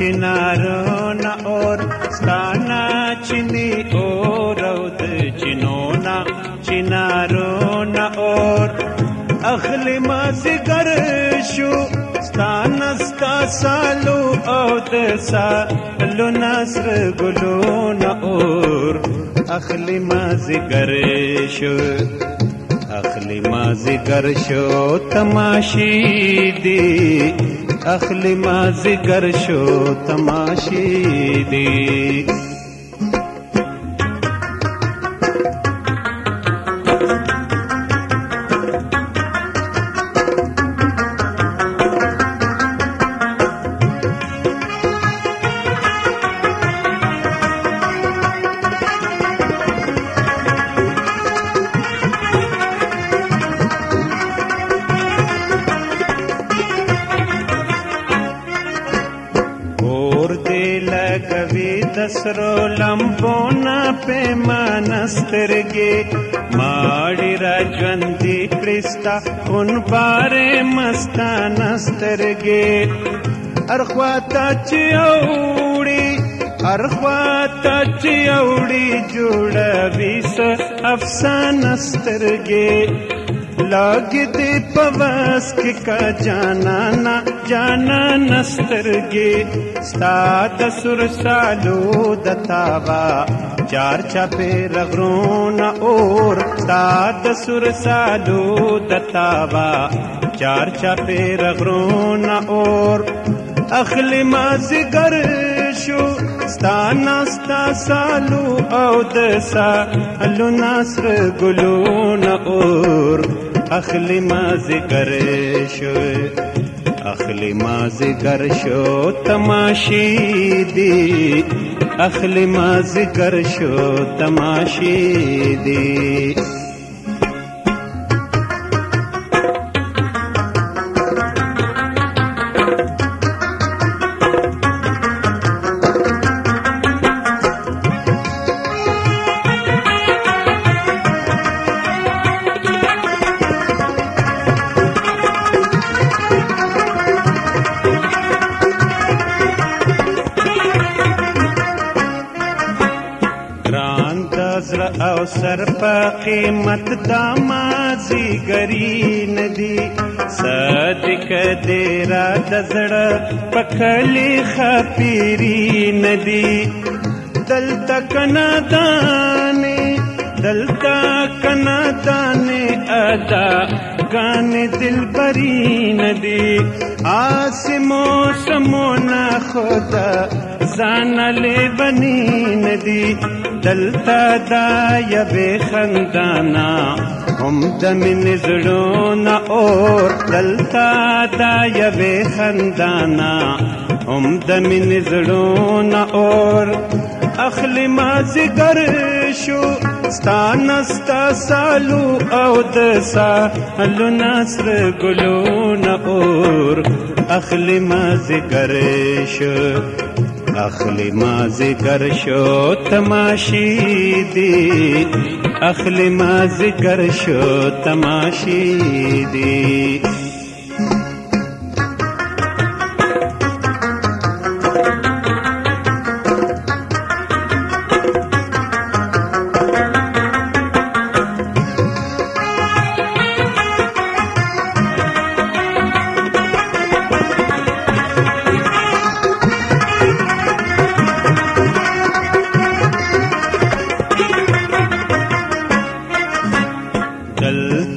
چنارونه اور ستانه چینی اور او د چینونه چنارونه اور اخلی ما سګر شو ستانه ستا سالو او د سالو نصر ګلونه اور اخلی ما سګر شو اخلی ما زگر شو تماشی دی اخلی ما زگر شو تماشی دی कवि दसरो लम्बो न पेमानस्त गे माडि राजवन्ति क्रिस्ता पुनपारे मस्तनस्त गे अर्खवाची अवडी अर्खवाची अवडी जुडविस अफसानस्त गे लाग दे पवस्क का जाना ना जाना नस्तरगे स्तात सुर सालो दतावा चार छापे रगरोन और स्तात सुर सालो दतावा चार छापे रगरोन और اخلی مازګر شو ستانا ستا سالو او د سالو نصر ګلو نه اور اخلی ما ذکر شو اخلی ما ذکر شو تماشی دی اخلی ما ذکر شو تماشی دی کړه او سر په قیمت دا مازی ګری ندی صادق دې را د زړه پکلي خپيري ندی دل تک نه دانه دل تک نه دانه ادا گان دل بری ندی آسمو سمونا خدا اسان لی بنی ندی دلتا دا یا بے خندانا هم دمن زڑون اور دلتا دا یا بے خندانا هم دمن زڑون اور اخلی مازگر شو ستانستا سالو او دسا لو نصر گلو نور اخلی مازگر شو اخلی ما ذکر شو تماشی دی اخلی ما ذکر شو تماشی دی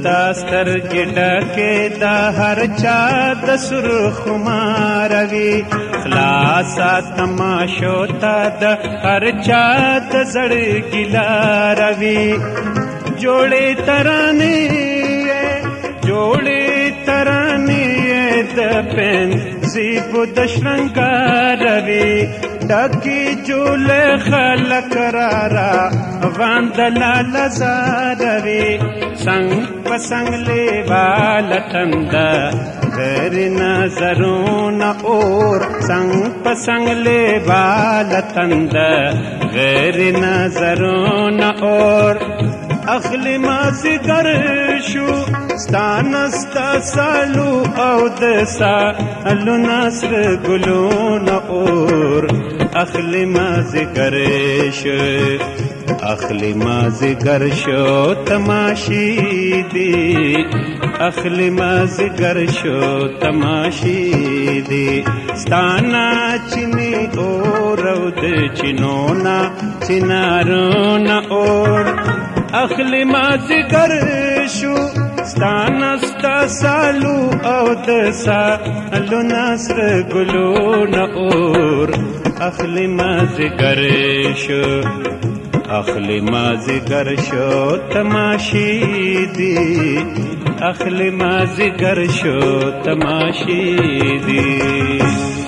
سر دا ہر جات سر خماروی خلاصا تماشو تا دا ہر جات سر گلا روی جوڑی تر جوڑی تر د پنځيب د شرنګاروي ټکی چول خلک را را واندل لزاروي څنګه پسنګ لیوال تنده غیر نظرون اور څنګه پسنګ لیوال تنده غیر نظرون اور اخلی مازی گر شو ستانستا سالو او دسا الو نصر گلو نقور اخلی مازی گر شو اخلی مازی گر شو تماشی دی اخلی مازی گر شو تماشی دی ستانا چنی اور او د چنونا چنارونا اور اخلی ما ذکر شو ستانستا سالو او د سالو نصر ګلو نور اخلی ما ذکر شو اخلی ما ذکر شو تماشی دی اخلی ما ذکر شو تماشی دی